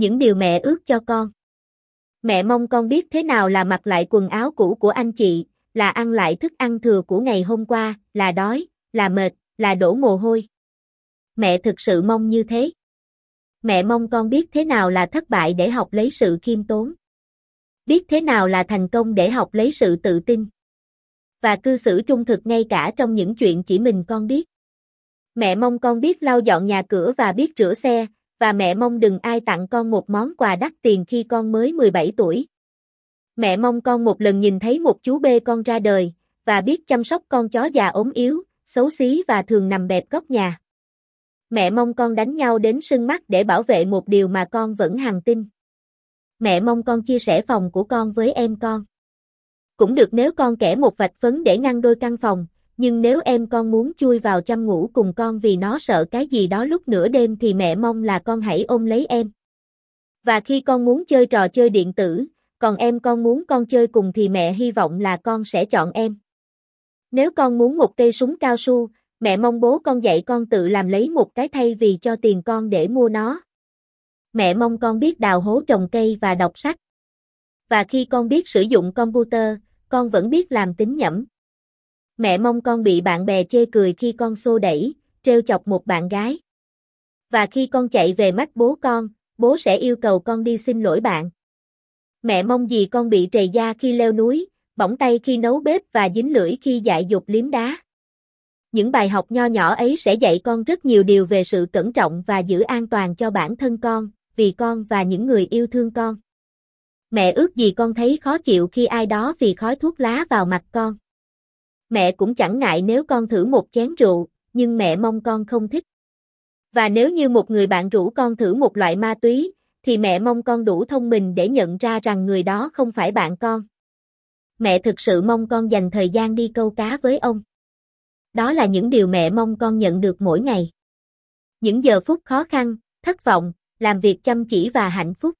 Những điều mẹ ước cho con. Mẹ mong con biết thế nào là mặc lại quần áo cũ của anh chị, là ăn lại thức ăn thừa của ngày hôm qua, là đói, là mệt, là đổ mồ hôi. Mẹ thực sự mong như thế. Mẹ mong con biết thế nào là thất bại để học lấy sự khiêm tốn. Biết thế nào là thành công để học lấy sự tự tin. Và cư xử trung thực ngay cả trong những chuyện chỉ mình con biết. Mẹ mong con biết lau dọn nhà cửa và biết rửa xe, và mẹ mong đừng ai tặng con một món quà đắt tiền khi con mới 17 tuổi. Mẹ mong con một lần nhìn thấy một chú bê con ra đời, và biết chăm sóc con chó già ốm yếu, xấu xí và thường nằm bẹp góc nhà. Mẹ mong con đánh nhau đến sưng mắt để bảo vệ một điều mà con vẫn hằng tin. Mẹ mong con chia sẻ phòng của con với em con. Cũng được nếu con kẻ một vạch phấn để ngăn đôi căn phòng, nhưng nếu em con muốn chui vào chăm ngủ cùng con vì nó sợ cái gì đó lúc nửa đêm thì mẹ mong là con hãy ôm lấy em. Và khi con muốn chơi trò chơi điện tử, còn em con muốn con chơi cùng thì mẹ hy vọng là con sẽ chọn em. Nếu con muốn một cây súng cao su, mẹ mong bố con dạy con tự làm lấy một cái thay vì cho tiền con để mua nó. Mẹ mong con biết đào hố trồng cây và đọc sách. Và khi con biết sử dụng computer, con vẫn biết làm tính nhẩm. Mẹ mong con bị bạn bè chê cười khi con xô đẩy, trêu chọc một bạn gái. Và khi con chạy về mắt bố con, bố sẽ yêu cầu con đi xin lỗi bạn. Mẹ mong gì con bị trầy da khi leo núi, bỏng tay khi nấu bếp và dính lưỡi khi dại dục liếm đá. Những bài học nho nhỏ ấy sẽ dạy con rất nhiều điều về sự cẩn trọng và giữ an toàn cho bản thân con, vì con và những người yêu thương con. Mẹ ước gì con thấy khó chịu khi ai đó vì khói thuốc lá vào mặt con. Mẹ cũng chẳng ngại nếu con thử một chén rượu, nhưng mẹ mong con không thích. Và nếu như một người bạn rủ con thử một loại ma túy, thì mẹ mong con đủ thông minh để nhận ra rằng người đó không phải bạn con. Mẹ thực sự mong con dành thời gian đi câu cá với ông. Đó là những điều mẹ mong con nhận được mỗi ngày. Những giờ phút khó khăn, thất vọng, làm việc chăm chỉ và hạnh phúc.